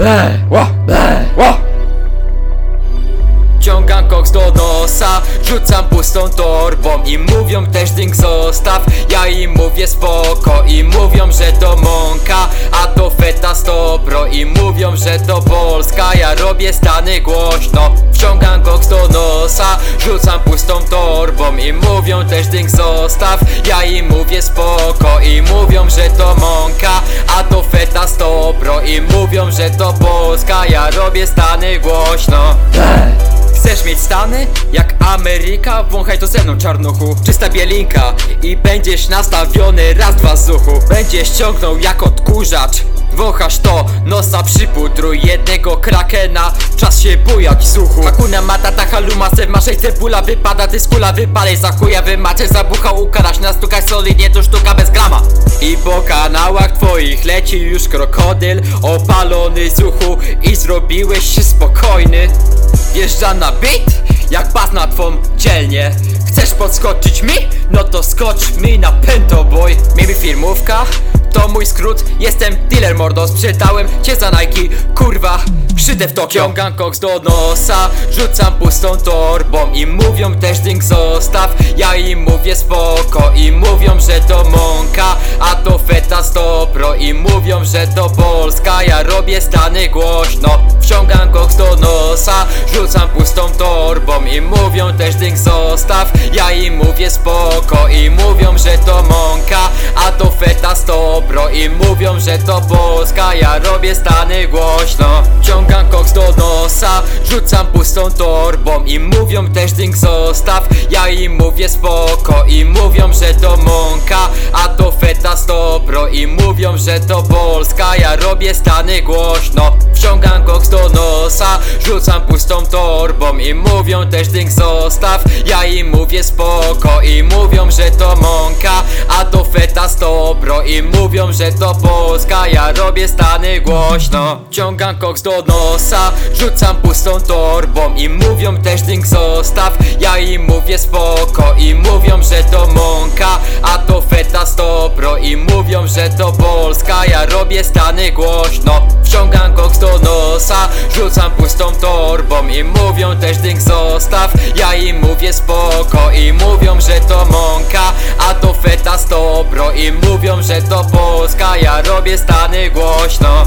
Eee, ło, eee, ło. Ciągam koks do nosa, rzucam pustą torbą I mówią też ding zostaw, ja im mówię spoko I mówią, że to mąka, a to feta stopro I mówią, że to Polska, ja robię stany głośno Wciągam koks do nosa, rzucam pustą torbą I mówią też ding zostaw, ja im mówię spoko I mówią, że to mąka mówią, że to Polska. Ja robię stany głośno. Chcesz mieć stany? Jak Ameryka? Wąchaj to ze mną czarnuchu. Czysta bielinka i będziesz nastawiony raz dwa z uchu Będziesz ciągnął jak odkurzacz Wąchasz to, nosa przypudruj jednego krakena. Czas się bujać suchu Hakuna matata haluma se maszej cebula wypada. Ty skula wypalej za chuja wymacie Zabuchał ukaraś nastukaj solidnie to sztuka bez grama. I po kanałach twoich leci już krokodyl Opalony z uchu. I zrobiłeś się spokojny. Wjeżdża na beat, jak bas na twą dzielnię Chcesz podskoczyć mi? No to skocz mi na pęto boy. Maybe firmówka? To mój skrót, jestem dealer mordo. Sprzedałem cię za Nike, kurwa. Szyte w Tokio. Ciągam koks do nosa, rzucam pustą torbą I mówią też ding zostaw. Ja im mówię spoko i mówią, że to mąka A stopro i mówią, że to Polska. Ja robię stany głośno, wciągam koks do nosa Rzucam pustą torbą i mówią też ding zostaw. Ja im mówię spoko i mówią, że to mąka A to feta stopro i mówią, że to Polska. Ja robię stany głośno Ciągam koks do nosa Rzucam pustą torbą i mówią też ding zostaw. Ja im mówię spoko i mówią, że to mąka A to feta stopro i mówią, że to Polska. Ja robię stany głośno Wciągam koks do nosa Rzucam pustą torbą i mówią też ding zostaw. Ja im mówię spoko i mówią, że to mąka A to feta stopro i mówią, że to Polska. Ja robię stany głośno Ciągam koks do nosa Rzucam pustą torbą i mówią też ding zostaw. Ja im mówię spoko i mówią, że to mąka robię stany głośno. Wciągam koks do nosa Rzucam pustą torbą i mówią też ding zostaw. Ja im mówię spoko i mówią, że to mąka A to feta stopro i mówią, że to Polska. Ja robię stany głośno